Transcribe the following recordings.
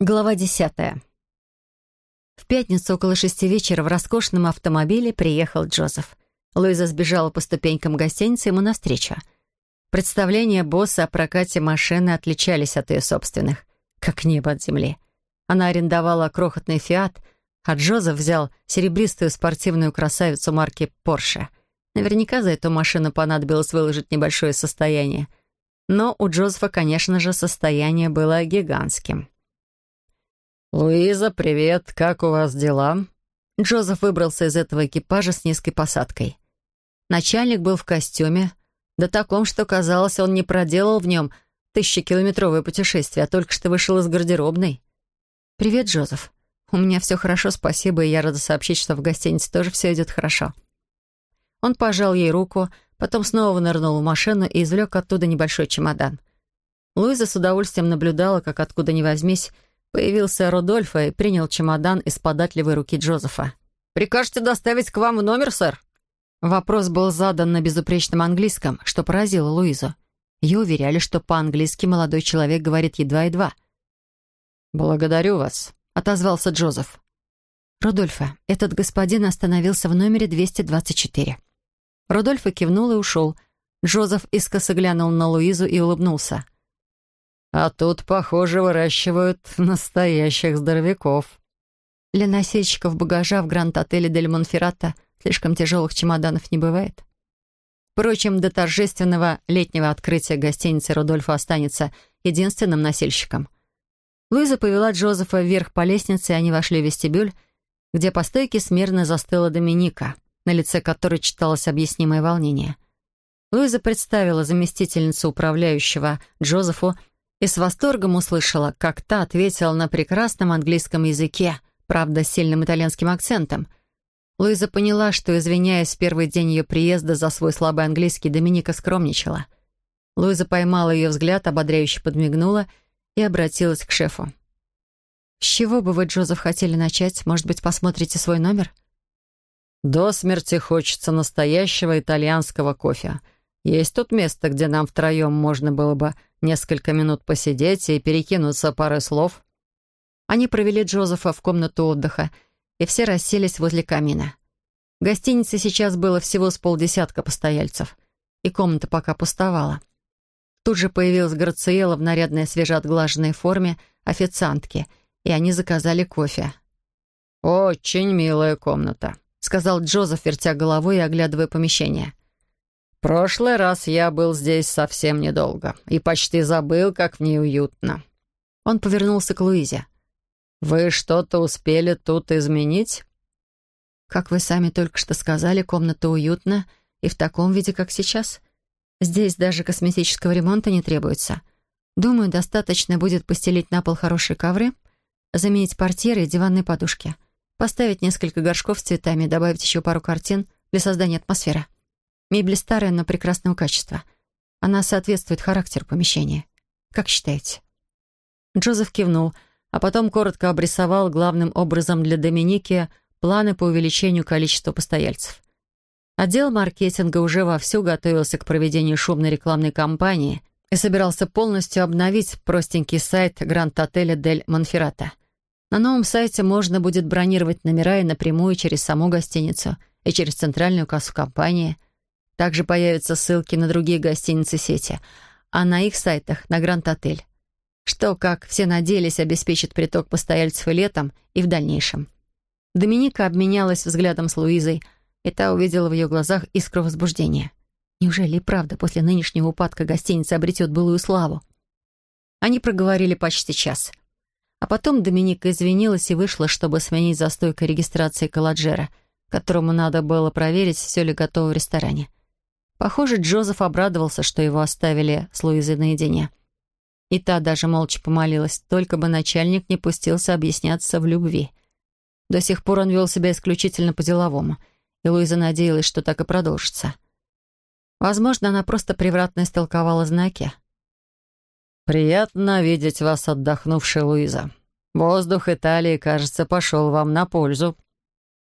Глава десятая. В пятницу около шести вечера в роскошном автомобиле приехал Джозеф. Луиза сбежала по ступенькам гостиницы ему навстречу. Представления босса о прокате машины отличались от ее собственных, как небо от земли. Она арендовала крохотный «Фиат», а Джозеф взял серебристую спортивную красавицу марки «Порше». Наверняка за эту машину понадобилось выложить небольшое состояние. Но у Джозефа, конечно же, состояние было гигантским. «Луиза, привет! Как у вас дела?» Джозеф выбрался из этого экипажа с низкой посадкой. Начальник был в костюме, да таком, что, казалось, он не проделал в нем тысячекилометровое путешествие, а только что вышел из гардеробной. «Привет, Джозеф. У меня все хорошо, спасибо, и я рада сообщить, что в гостинице тоже все идет хорошо». Он пожал ей руку, потом снова нырнул в машину и извлек оттуда небольшой чемодан. Луиза с удовольствием наблюдала, как откуда ни возьмись, Появился Рудольфа и принял чемодан из податливой руки Джозефа. «Прикажете доставить к вам в номер, сэр?» Вопрос был задан на безупречном английском, что поразило Луизу. Ее уверяли, что по-английски молодой человек говорит едва-едва. «Благодарю вас», — отозвался Джозеф. «Рудольфа, этот господин остановился в номере 224». Рудольфа кивнул и ушел. Джозеф искоса глянул на Луизу и улыбнулся. А тут, похоже, выращивают настоящих здоровяков. Для носильщиков багажа в гранд-отеле Дель Монферрата слишком тяжелых чемоданов не бывает. Впрочем, до торжественного летнего открытия гостиницы Рудольфа останется единственным носильщиком. Луиза повела Джозефа вверх по лестнице, и они вошли в вестибюль, где по стойке смирно застыла Доминика, на лице которой читалось объяснимое волнение. Луиза представила заместительницу управляющего Джозефу и с восторгом услышала, как та ответила на прекрасном английском языке, правда, с сильным итальянским акцентом. Луиза поняла, что, извиняясь в первый день ее приезда за свой слабый английский, Доминика скромничала. Луиза поймала ее взгляд, ободряюще подмигнула и обратилась к шефу. «С чего бы вы, Джозеф, хотели начать? Может быть, посмотрите свой номер?» «До смерти хочется настоящего итальянского кофе. Есть тут место, где нам втроем можно было бы несколько минут посидеть и перекинуться парой слов. Они провели Джозефа в комнату отдыха, и все расселись возле камина. В гостинице сейчас было всего с полдесятка постояльцев, и комната пока пустовала. Тут же появилась Грациела в нарядной свежеотглаженной форме официантки, и они заказали кофе. «Очень милая комната», — сказал Джозеф, вертя головой и оглядывая помещение прошлый раз я был здесь совсем недолго и почти забыл, как в ней уютно». Он повернулся к Луизе. «Вы что-то успели тут изменить?» «Как вы сами только что сказали, комната уютна и в таком виде, как сейчас. Здесь даже косметического ремонта не требуется. Думаю, достаточно будет постелить на пол хорошие ковры, заменить портьеры и диванные подушки, поставить несколько горшков с цветами, добавить еще пару картин для создания атмосферы». Мебель старая, но прекрасного качества. Она соответствует характеру помещения. Как считаете?» Джозеф кивнул, а потом коротко обрисовал главным образом для Доминики планы по увеличению количества постояльцев. Отдел маркетинга уже вовсю готовился к проведению шумной рекламной кампании и собирался полностью обновить простенький сайт Гранд-отеля Дель Монферрата. На новом сайте можно будет бронировать номера и напрямую через саму гостиницу, и через центральную кассу компании – также появятся ссылки на другие гостиницы сети, а на их сайтах — на Гранд-отель. Что, как все надеялись, обеспечит приток постояльцев и летом, и в дальнейшем. Доминика обменялась взглядом с Луизой, и та увидела в ее глазах искру возбуждения. Неужели и правда после нынешнего упадка гостиница обретет былую славу? Они проговорили почти час. А потом Доминика извинилась и вышла, чтобы сменить за регистрации колладжера, которому надо было проверить, все ли готово в ресторане. Похоже, Джозеф обрадовался, что его оставили с Луизой наедине. И та даже молча помолилась, только бы начальник не пустился объясняться в любви. До сих пор он вел себя исключительно по-деловому, и Луиза надеялась, что так и продолжится. Возможно, она просто превратно истолковала знаки. «Приятно видеть вас отдохнувшей, Луиза. Воздух Италии, кажется, пошел вам на пользу».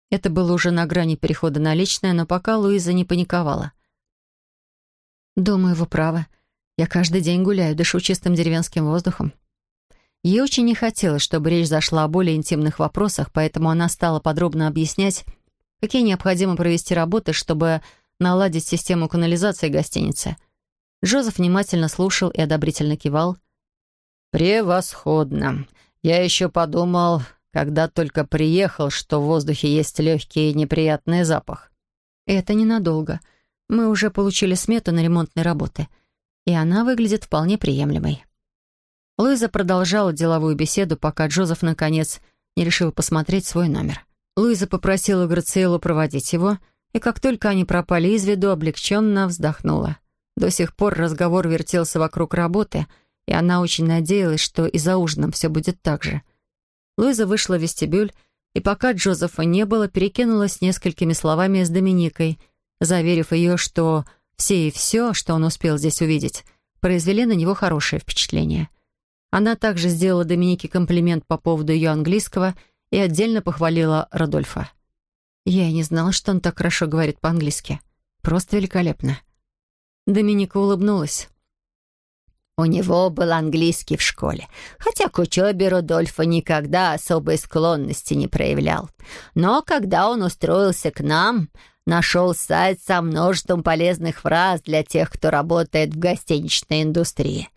Это было уже на грани перехода на личное, но пока Луиза не паниковала. «Думаю, вы правы. Я каждый день гуляю, дышу чистым деревенским воздухом. Ей очень не хотелось, чтобы речь зашла о более интимных вопросах, поэтому она стала подробно объяснять, какие необходимо провести работы, чтобы наладить систему канализации гостиницы. Джозеф внимательно слушал и одобрительно кивал. «Превосходно. Я еще подумал, когда только приехал, что в воздухе есть легкий и неприятный запах». «Это ненадолго. Мы уже получили смету на ремонтные работы, и она выглядит вполне приемлемой». Луиза продолжала деловую беседу, пока Джозеф, наконец, не решил посмотреть свой номер. Луиза попросила Грациэлу проводить его, и как только они пропали из виду, облегченно вздохнула. До сих пор разговор вертелся вокруг работы, и она очень надеялась, что и за ужином все будет так же. Луиза вышла в вестибюль, и пока Джозефа не было, перекинулась несколькими словами с Доминикой, заверив ее, что все и все, что он успел здесь увидеть, произвели на него хорошее впечатление — она также сделала Доминике комплимент по поводу ее английского и отдельно похвалила Родольфа. Я и не знала, что он так хорошо говорит по-английски. Просто великолепно. Доминика улыбнулась. У него был английский в школе, хотя к учебе Рудольфа никогда особой склонности не проявлял. Но когда он устроился к нам, нашел сайт со множеством полезных фраз для тех, кто работает в гостиничной индустрии.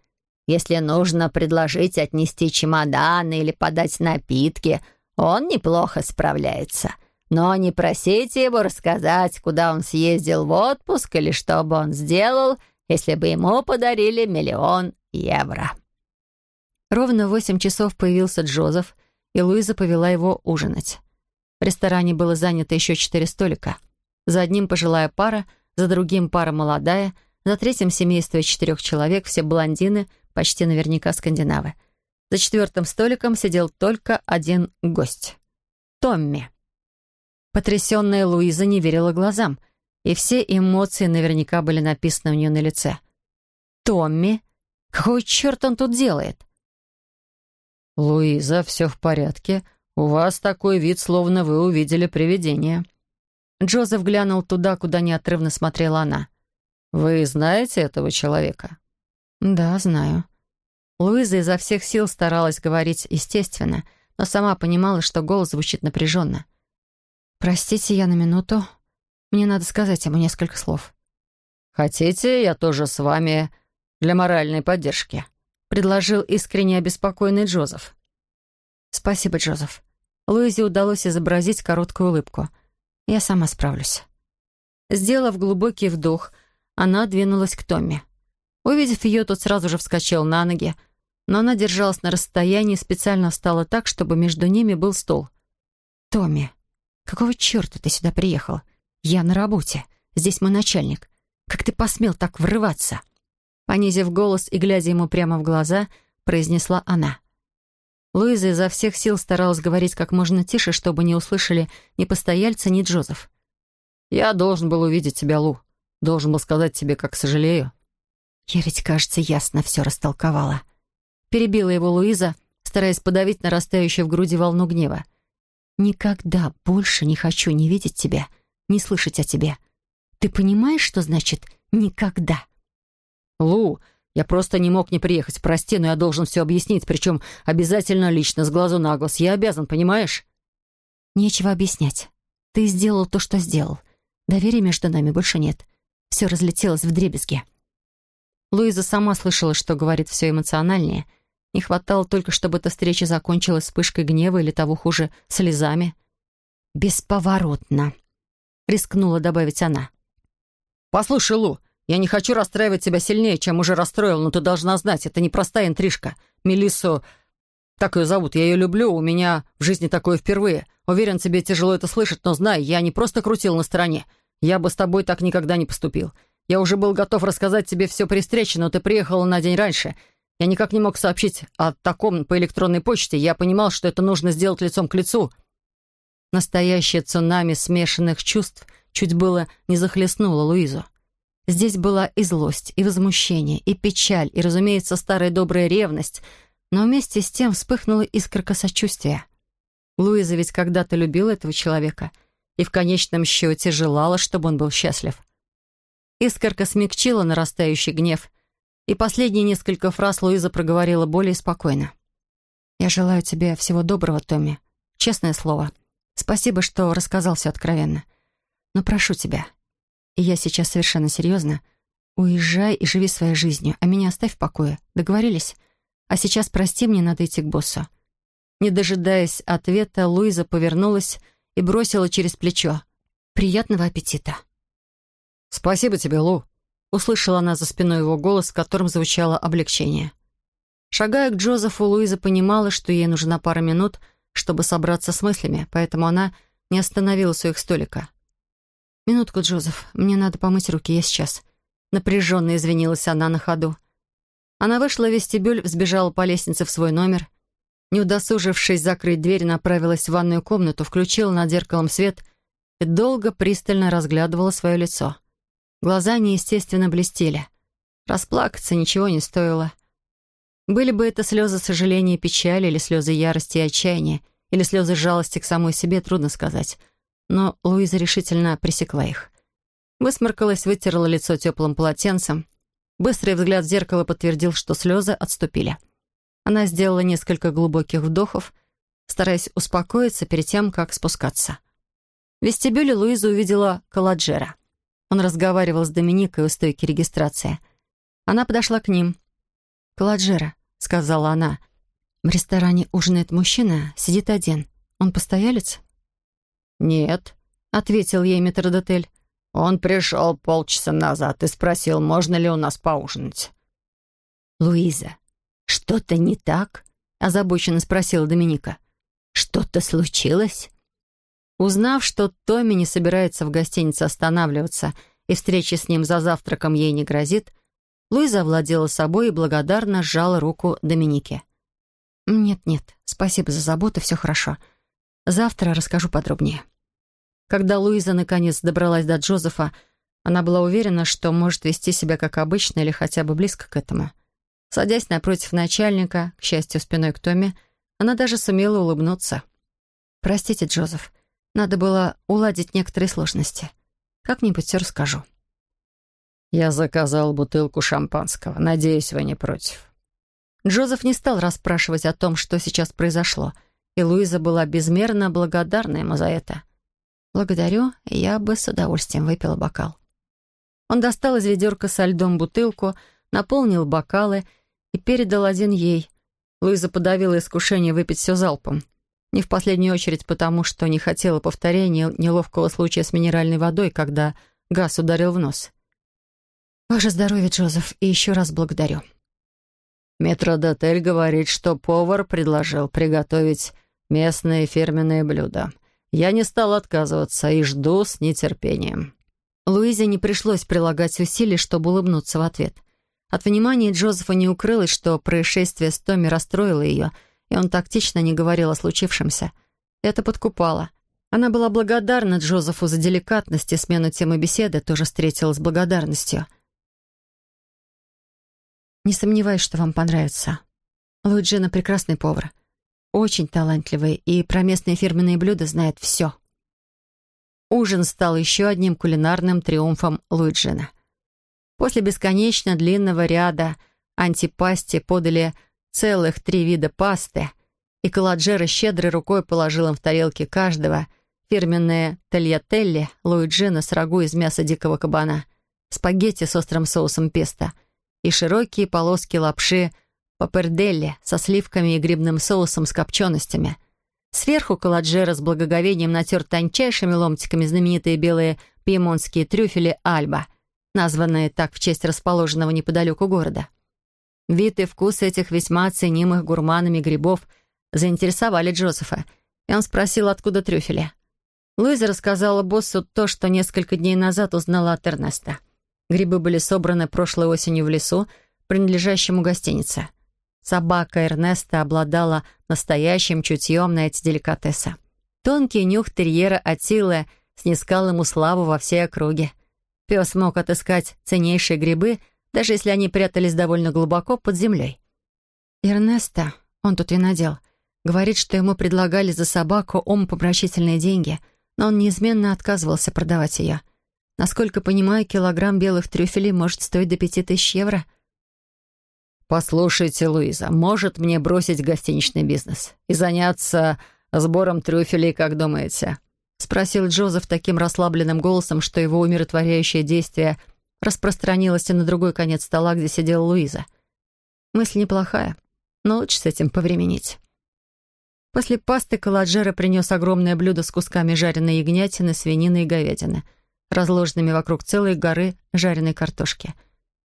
Если нужно предложить отнести чемоданы или подать напитки, он неплохо справляется. Но не просите его рассказать, куда он съездил в отпуск или что бы он сделал, если бы ему подарили миллион евро». Ровно в восемь часов появился Джозеф, и Луиза повела его ужинать. В ресторане было занято еще четыре столика. За одним пожилая пара, за другим пара молодая, за третьим семейство из четырех человек, все блондины — почти наверняка скандинавы. За четвертым столиком сидел только один гость — Томми. Потрясенная Луиза не верила глазам, и все эмоции наверняка были написаны у нее на лице. «Томми? Какой черт он тут делает?» «Луиза, все в порядке. У вас такой вид, словно вы увидели привидение». Джозеф глянул туда, куда неотрывно смотрела она. «Вы знаете этого человека?» «Да, знаю». Луиза изо всех сил старалась говорить естественно, но сама понимала, что голос звучит напряженно. «Простите, я на минуту. Мне надо сказать ему несколько слов». «Хотите, я тоже с вами для моральной поддержки?» — предложил искренне обеспокоенный Джозеф. «Спасибо, Джозеф». Луизе удалось изобразить короткую улыбку. «Я сама справлюсь». Сделав глубокий вдох, она двинулась к Томми. Увидев ее, тот сразу же вскочил на ноги, но она держалась на расстоянии и специально встала так, чтобы между ними был стол. «Томми, какого черта ты сюда приехал? Я на работе. Здесь мой начальник. Как ты посмел так врываться?» Понизив голос и глядя ему прямо в глаза, произнесла она. Луиза изо всех сил старалась говорить как можно тише, чтобы не услышали ни постояльца, ни Джозеф. «Я должен был увидеть тебя, Лу. Должен был сказать тебе, как сожалею. «Я ведь, кажется, ясно все растолковала». Перебила его Луиза, стараясь подавить нарастающую в груди волну гнева. «Никогда больше не хочу ни видеть тебя, ни слышать о тебе. Ты понимаешь, что значит «никогда»?» «Лу, я просто не мог не приехать. Прости, но я должен все объяснить, причем обязательно лично, с глазу на глаз. Я обязан, понимаешь?» «Нечего объяснять. Ты сделал то, что сделал. Доверия между нами больше нет. Все разлетелось в дребезги». Луиза сама слышала, что говорит все эмоциональнее. Не хватало только, чтобы эта встреча закончилась вспышкой гнева или того хуже, слезами. «Бесповоротно», — рискнула добавить она. «Послушай, Лу, я не хочу расстраивать тебя сильнее, чем уже расстроил, но ты должна знать, это непростая интрижка. Мелиссу, так ее зовут, я ее люблю, у меня в жизни такое впервые. Уверен, тебе тяжело это слышать, но знай, я не просто крутил на стороне. Я бы с тобой так никогда не поступил. Я уже был готов рассказать тебе все при встрече, но ты приехала на день раньше. Я никак не мог сообщить о таком по электронной почте. Я понимал, что это нужно сделать лицом к лицу». Настоящее цунами смешанных чувств чуть было не захлестнуло Луизу. Здесь была и злость, и возмущение, и печаль, и, разумеется, старая добрая ревность, но вместе с тем вспыхнула искорка сочувствия. Луиза ведь когда-то любила этого человека и в конечном счете желала, чтобы он был счастлив. Искорка смягчила нарастающий гнев, и последние несколько фраз Луиза проговорила более спокойно. Я желаю тебе всего доброго, Томми. Честное слово. Спасибо, что рассказал все откровенно. Но прошу тебя, и я сейчас совершенно серьезно, уезжай и живи своей жизнью, а меня оставь в покое. Договорились? А сейчас прости, мне надо идти к боссу». Не дожидаясь ответа, Луиза повернулась и бросила через плечо. «Приятного аппетита!» «Спасибо тебе, Лу!» Услышала она за спиной его голос, в котором звучало облегчение. Шагая к Джозефу, Луиза понимала, что ей нужна пара минут, чтобы собраться с мыслями, поэтому она не остановилась у их столика. «Минутку, Джозеф, мне надо помыть руки, я сейчас». Напряженно извинилась она на ходу. Она вышла в вестибюль, взбежала по лестнице в свой номер. Не удосужившись закрыть дверь, направилась в ванную комнату, включила над зеркалом свет и долго пристально разглядывала свое лицо. Глаза неестественно блестели. Расплакаться ничего не стоило. Были бы это слезы сожаления и печали, или слезы ярости и отчаяния, или слезы жалости к самой себе, трудно сказать. Но Луиза решительно пресекла их. Высморкалась, вытерла лицо теплым полотенцем. Быстрый взгляд в зеркало подтвердил, что слезы отступили. Она сделала несколько глубоких вдохов, стараясь успокоиться перед тем, как спускаться. В вестибюле Луиза увидела Каладжера. Он разговаривал с Доминикой у стойки регистрации. Она подошла к ним. «Каладжера», — сказала она, — «в ресторане ужинает мужчина, сидит один. Он постоялец?» «Нет», — ответил ей метродотель. «Он пришел полчаса назад и спросил, можно ли у нас поужинать». «Луиза, что-то не так?» — озабоченно спросила Доминика. «Что-то случилось?» Узнав, что Томми не собирается в гостинице останавливаться и встреча с ним за завтраком ей не грозит, Луиза овладела собой и благодарно сжала руку Доминике. «Нет-нет, спасибо за заботу, все хорошо. Завтра расскажу подробнее». Когда Луиза наконец добралась до Джозефа, она была уверена, что может вести себя как обычно или хотя бы близко к этому. Садясь напротив начальника, к счастью, спиной к Томми, она даже сумела улыбнуться. «Простите, Джозеф, надо было уладить некоторые сложности. Как-нибудь все расскажу». «Я заказал бутылку шампанского. Надеюсь, вы не против». Джозеф не стал расспрашивать о том, что сейчас произошло, и Луиза была безмерно благодарна ему за это. «Благодарю, я бы с удовольствием выпила бокал». Он достал из ведерка со льдом бутылку, наполнил бокалы и передал один ей. Луиза подавила искушение выпить все залпом. Не в последнюю очередь потому, что не хотела повторения неловкого случая с минеральной водой, когда газ ударил в нос. «Ваше здоровье, Джозеф, и еще раз благодарю». Метродотель говорит, что повар предложил приготовить местные фирменные блюда. Я не стал отказываться и жду с нетерпением. Луизе не пришлось прилагать усилий, чтобы улыбнуться в ответ. От внимания Джозефа не укрылось, что происшествие с Томми расстроило ее — и он тактично не говорил о случившемся. Это подкупало. Она была благодарна Джозефу за деликатность и смену темы беседы тоже встретила с благодарностью. «Не сомневаюсь, что вам понравится. Луиджина — прекрасный повар. Очень талантливый и про местные фирменные блюда знает все». Ужин стал еще одним кулинарным триумфом Луиджина. После бесконечно длинного ряда антипасти подали целых три вида пасты, и Каладжера щедрой рукой положил им в тарелки каждого фирменные тольятелли Луиджина с рагу из мяса дикого кабана, спагетти с острым соусом песто и широкие полоски лапши паперделли со сливками и грибным соусом с копченостями. Сверху Каладжера с благоговением натер тончайшими ломтиками знаменитые белые пьемонтские трюфели «Альба», названные так в честь расположенного неподалеку города. Вид и вкус этих весьма оценимых гурманами грибов заинтересовали Джозефа, и он спросил, откуда трюфели. Луиза рассказала боссу то, что несколько дней назад узнала от Эрнеста. Грибы были собраны прошлой осенью в лесу, принадлежащему гостинице. Собака Эрнеста обладала настоящим чутьем на эти деликатесы. Тонкий нюх терьера Атилы снискал ему славу во всей округе. Пес мог отыскать ценнейшие грибы — даже если они прятались довольно глубоко под землей. Эрнеста, он тут винодел, говорит, что ему предлагали за собаку умопомрачительные деньги, но он неизменно отказывался продавать ее. Насколько понимаю, килограмм белых трюфелей может стоить до пяти тысяч евро. «Послушайте, Луиза, может мне бросить гостиничный бизнес и заняться сбором трюфелей, как думаете?» — спросил Джозеф таким расслабленным голосом, что его умиротворяющее действие распространилось и на другой конец стола, где сидела Луиза. Мысль неплохая, но лучше с этим повременить. После пасты Каладжера принес огромное блюдо с кусками жареной ягнятины, свинины и говядины, разложенными вокруг целой горы жареной картошки.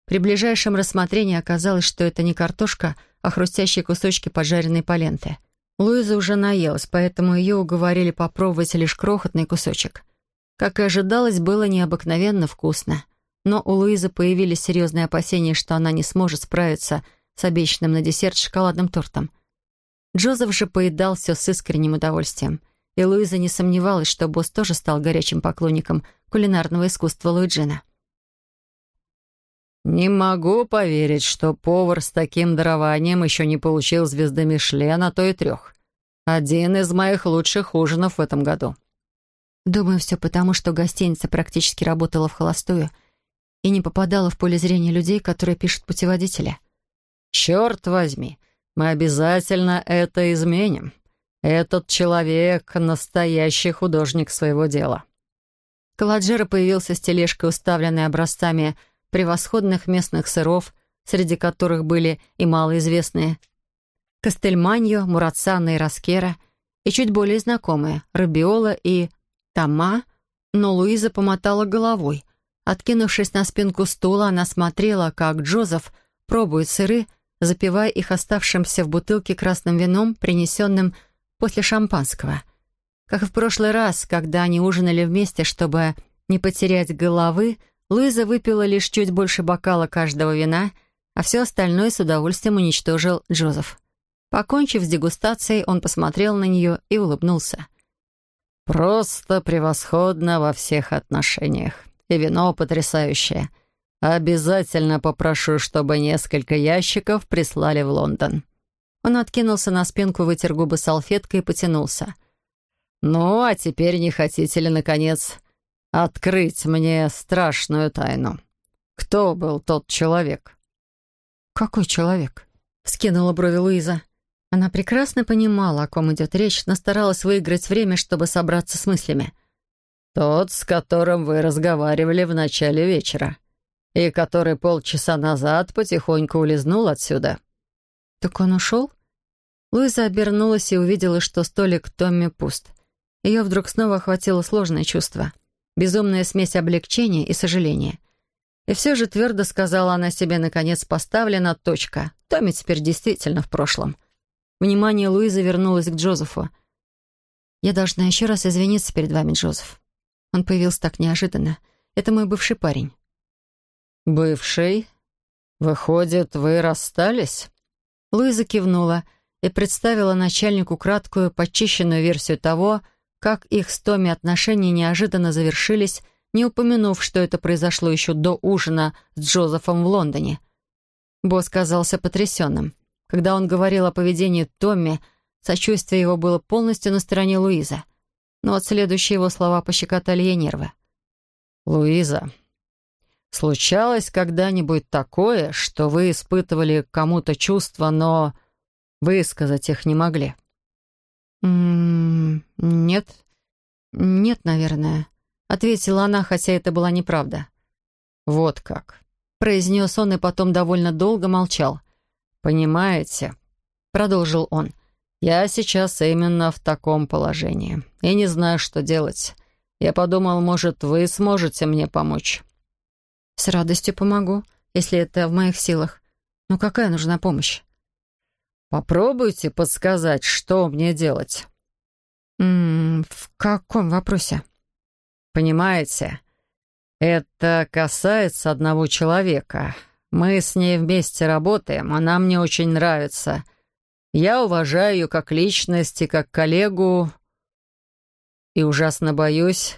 При ближайшем рассмотрении оказалось, что это не картошка, а хрустящие кусочки поджаренной поленты. Луиза уже наелась, поэтому ее уговорили попробовать лишь крохотный кусочек. Как и ожидалось, было необыкновенно вкусно. Но у Луизы появились серьезные опасения, что она не сможет справиться с обещанным на десерт шоколадным тортом — Джозеф же поедал все с искренним удовольствием. И Луиза не сомневалась, что босс тоже стал горячим поклонником кулинарного искусства Луиджина. «Не могу поверить, что повар с таким дарованием еще не получил звезды Мишлен, а то и трех. Один из моих лучших ужинов в этом году». Думаю, все потому, что гостиница практически работала в холостую и не попадала в поле зрения людей, которые пишут путеводители. «Черт возьми! Мы обязательно это изменим. Этот человек — настоящий художник своего дела». Каладжера появился с тележкой, уставленной образцами превосходных местных сыров, среди которых были и малоизвестные Кастельманьо, Мурацана и Раскера, и чуть более знакомые Рабиола и Тома, но Луиза помотала головой. Откинувшись на спинку стула, она смотрела, как Джозеф пробует сыры, запивая их оставшимся в бутылке красным вином, принесенным после шампанского. Как и в прошлый раз, когда они ужинали вместе, чтобы не потерять головы, Луиза выпила лишь чуть больше бокала каждого вина, а все остальное с удовольствием уничтожил Джозеф. Покончив с дегустацией, он посмотрел на нее и улыбнулся. «Просто превосходно во всех отношениях. И вино потрясающее. «Обязательно попрошу, чтобы несколько ящиков прислали в Лондон». Он откинулся на спинку, вытер губы салфеткой и потянулся. «Ну, а теперь не хотите ли, наконец, открыть мне страшную тайну? Кто был тот человек?» «Какой человек?» — скинула брови Луиза. Она прекрасно понимала, о ком идет речь, но старалась выиграть время, чтобы собраться с мыслями. «Тот, с которым вы разговаривали в начале вечера», и который полчаса назад потихоньку улизнул отсюда». «Так он ушел?» Луиза обернулась и увидела, что столик Томми пуст. Ее вдруг снова охватило сложное чувство. Безумная смесь облегчения и сожаления. И все же твердо сказала она себе, наконец, поставлена точка. Томми теперь действительно в прошлом. Внимание Луизы вернулось к Джозефу. «Я должна еще раз извиниться перед вами, Джозеф. Он появился так неожиданно. Это мой бывший парень. «Бывший? Выходит, вы расстались?» Луиза кивнула и представила начальнику краткую, почищенную версию того, как их с Томми отношения неожиданно завершились, не упомянув, что это произошло еще до ужина с Джозефом в Лондоне. Босс казался потрясенным. Когда он говорил о поведении Томми, сочувствие его было полностью на стороне Луизы. Но вот следующие его слова пощекотали ей нервы. «Луиза, Случалось когда-нибудь такое, что вы испытывали кому-то чувства, но высказать их не могли? «М -м нет, нет, наверное», — ответила она, хотя это была неправда. «Вот как», — произнес он и потом довольно долго молчал. «Понимаете», — продолжил он, — «я сейчас именно в таком положении и не знаю, что делать. Я подумал, может, вы сможете мне помочь». «С радостью помогу, если это в моих силах. Но какая нужна помощь?» «Попробуйте подсказать, что мне делать». «М -м, «В каком вопросе?» «Понимаете, это касается одного человека. Мы с ней вместе работаем, она мне очень нравится. Я уважаю ее как личность и как коллегу, и ужасно боюсь,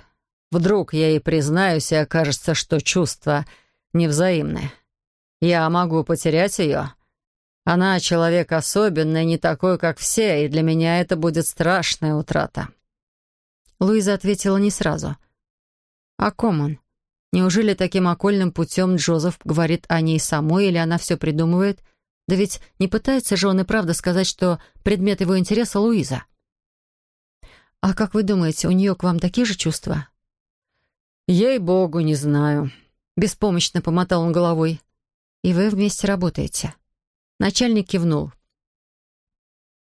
Вдруг я ей признаюсь, и окажется, что чувства невзаимны. Я могу потерять ее. Она человек особенный, не такой, как все, и для меня это будет страшная утрата». Луиза ответила не сразу. «О ком он? Неужели таким окольным путем Джозеф говорит о ней самой, или она все придумывает, Да ведь не пытается же он и правда сказать, что предмет его интереса — Луиза. «А как вы думаете, у нее к вам такие же чувства?» «Ей-богу, не знаю», — беспомощно помотал он головой. «И вы вместе работаете?» Начальник кивнул.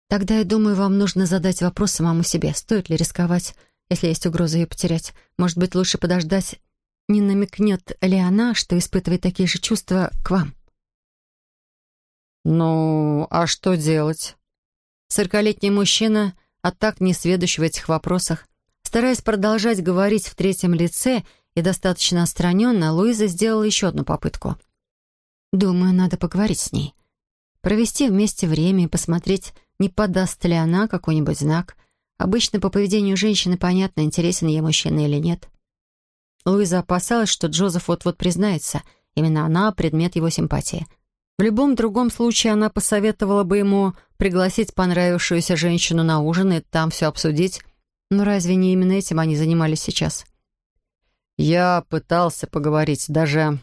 «Тогда, я думаю, вам нужно задать вопрос самому себе, стоит ли рисковать, если есть угроза ее потерять. Может быть, лучше подождать, не намекнет ли она, что испытывает такие же чувства к вам?» «Ну, а что делать?» Сорокалетний мужчина, а так не в этих вопросах, Стараясь продолжать говорить в третьем лице и достаточно отстраненно, Луиза сделала еще одну попытку. «Думаю, надо поговорить с ней. Провести вместе время и посмотреть, не подаст ли она какой-нибудь знак. Обычно по поведению женщины понятно, интересен ей мужчина или нет». Луиза опасалась, что Джозеф вот-вот признается. Именно она — предмет его симпатии. В любом другом случае она посоветовала бы ему пригласить понравившуюся женщину на ужин и там все обсудить, но разве не именно этим они занимались сейчас? Я пытался поговорить, даже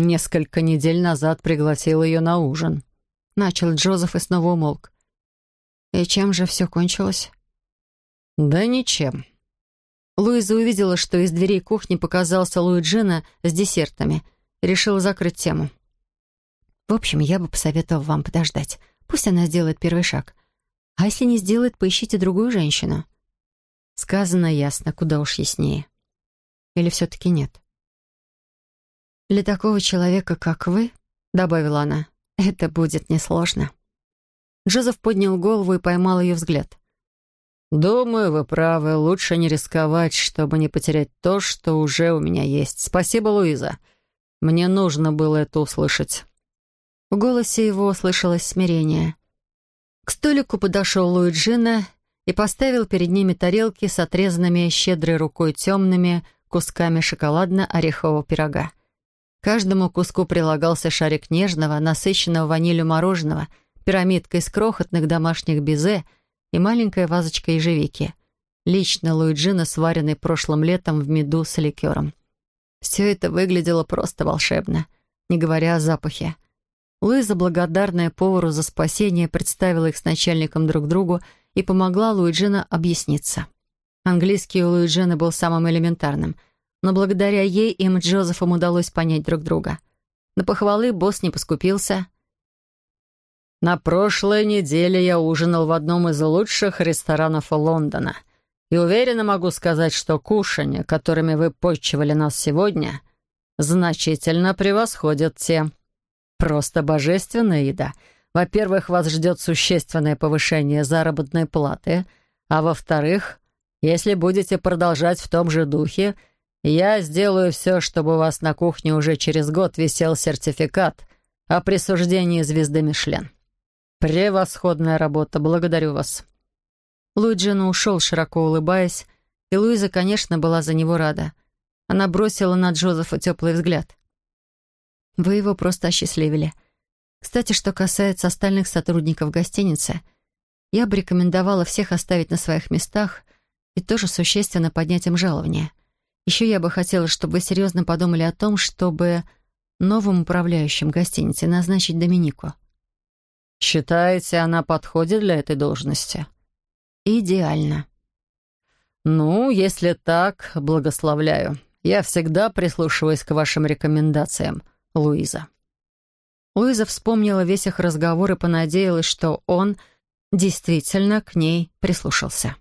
несколько недель назад пригласил ее на ужин. Начал Джозеф и снова умолк. И чем же все кончилось? Да ничем. Луиза увидела, что из дверей кухни показался Луиджина с десертами. Решила закрыть тему. В общем, я бы посоветовал вам подождать. Пусть она сделает первый шаг. А если не сделает, поищите другую женщину. Сказано ясно, куда уж яснее. Или все-таки нет? «Для такого человека, как вы, — добавила она, — это будет несложно». Джозеф поднял голову и поймал ее взгляд. «Думаю, вы правы. Лучше не рисковать, чтобы не потерять то, что уже у меня есть. Спасибо, Луиза. Мне нужно было это услышать». В голосе его слышалось смирение. К столику подошел Луиджина и поставил перед ними тарелки с отрезанными щедрой рукой темными кусками шоколадно-орехового пирога. Каждому куску прилагался шарик нежного, насыщенного ванилью мороженого, пирамидка из крохотных домашних безе и маленькая вазочка ежевики. Лично Луиджина, сваренный прошлым летом в меду с ликером. Все это выглядело просто волшебно, не говоря о запахе. Луиза, благодарная повару за спасение, представила их с начальником друг другу и помогла Луиджина объясниться. Английский у Луиджина был самым элементарным, но благодаря ей им с Джозефом удалось понять друг друга. На похвалы босс не поскупился. «На прошлой неделе я ужинал в одном из лучших ресторанов Лондона, и уверенно могу сказать, что кушанья, которыми вы почивали нас сегодня, значительно превосходят те. Просто божественная еда — во-первых, вас ждет существенное повышение заработной платы, а во-вторых, если будете продолжать в том же духе, я сделаю все, чтобы у вас на кухне уже через год висел сертификат о присуждении звезды Мишлен. Превосходная работа, благодарю вас». Луиджина ушел, широко улыбаясь, и Луиза, конечно, была за него рада. Она бросила на Джозефа теплый взгляд. «Вы его просто осчастливили. Кстати, что касается остальных сотрудников гостиницы, я бы рекомендовала всех оставить на своих местах и тоже существенно поднять им жалование. Еще я бы хотела, чтобы вы серьезно подумали о том, чтобы новым управляющим гостиницы назначить Доминику. «Считаете, она подходит для этой должности?» «Идеально». «Ну, если так, благословляю. Я всегда прислушиваюсь к вашим рекомендациям, Луиза». Луиза вспомнила весь их разговор и понадеялась, что он действительно к ней прислушался.